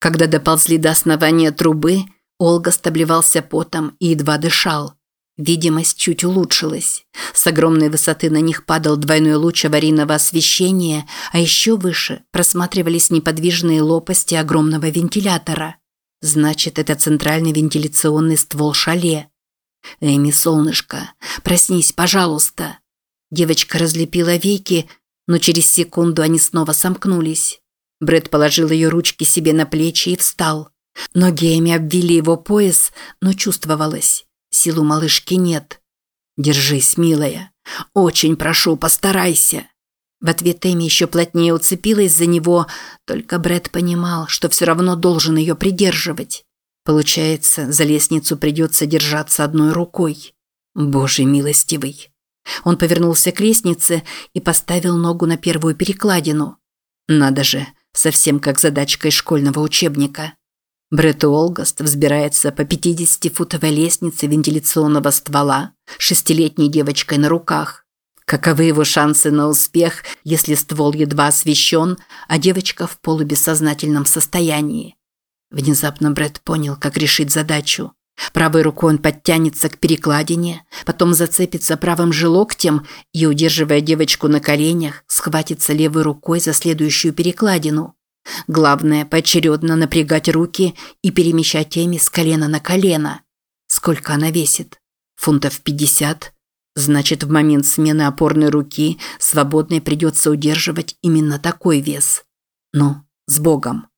Когда доползли до основания трубы, Олга обливался потом и едва дышал. Видимость чуть улучшилась. С огромной высоты на них падал двойной луч аварийного освещения, а еще выше просматривались неподвижные лопасти огромного вентилятора. Значит, это центральный вентиляционный ствол шале. «Эми, солнышко, проснись, пожалуйста!» Девочка разлепила веки, но через секунду они снова сомкнулись. Бред положил ее ручки себе на плечи и встал. Ноги Эми обвили его пояс, но чувствовалось. Силу малышки нет. Держись, милая. Очень прошу, постарайся. В ответ Эми еще плотнее уцепилась за него, только Бред понимал, что все равно должен ее придерживать. Получается, за лестницу придется держаться одной рукой. Боже милостивый. Он повернулся к лестнице и поставил ногу на первую перекладину. Надо же, совсем как задачка из школьного учебника. Бред Олгаст взбирается по 50-футовой лестнице вентиляционного ствола шестилетней девочкой на руках. Каковы его шансы на успех, если ствол едва освещен, а девочка в полубессознательном состоянии? Внезапно Бред понял, как решить задачу. Правой рукой он подтянется к перекладине, потом зацепится правым же локтем и, удерживая девочку на коленях, схватится левой рукой за следующую перекладину. Главное – поочередно напрягать руки и перемещать Эми с колена на колено. Сколько она весит? Фунтов 50? Значит, в момент смены опорной руки свободной придется удерживать именно такой вес. Ну, с Богом.